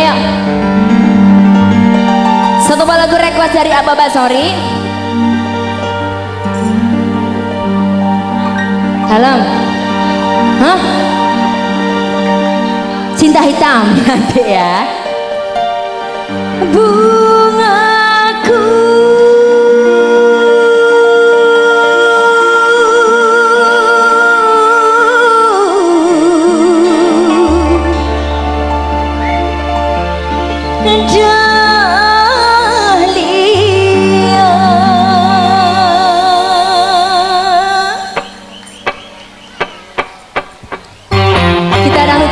ayo. Satu lagu request dari Abba Sorry Halo Hah? Cinta hitam. Nanti ya. Bu.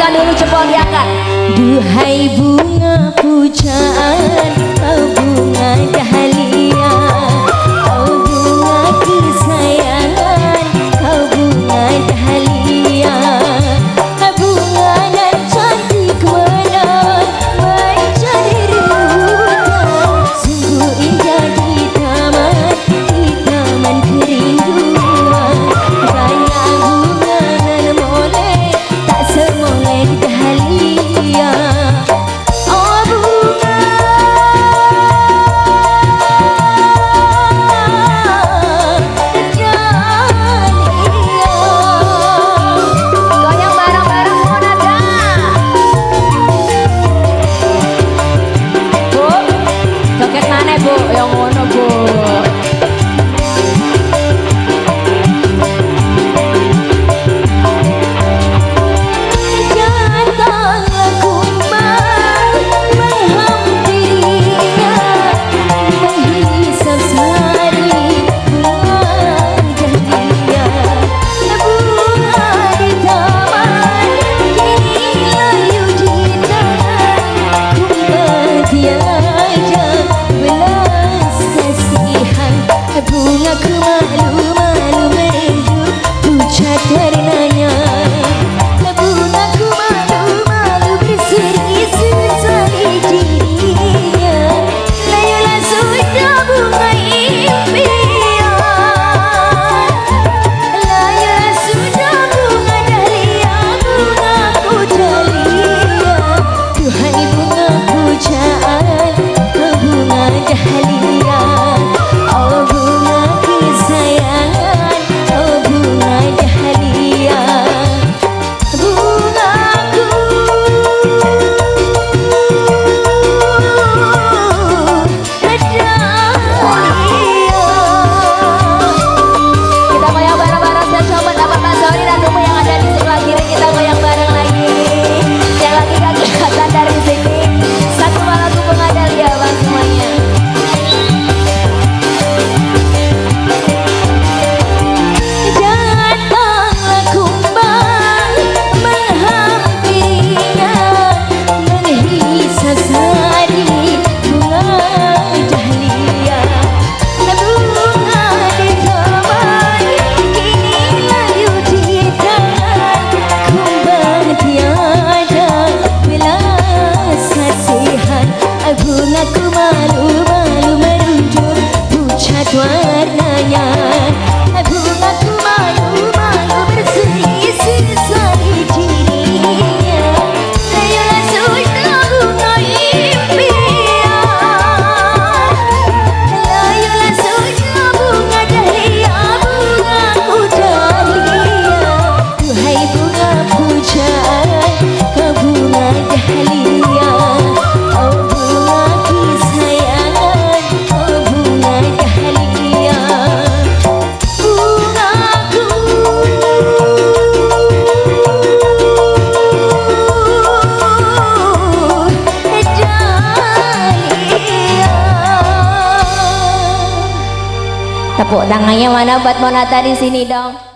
tangan dulu jempol diangkat ya, Duhai bunga pujaan bunga dahlia. aku malu warnanya. Tepuk tangannya mana buat Monata di sini dong.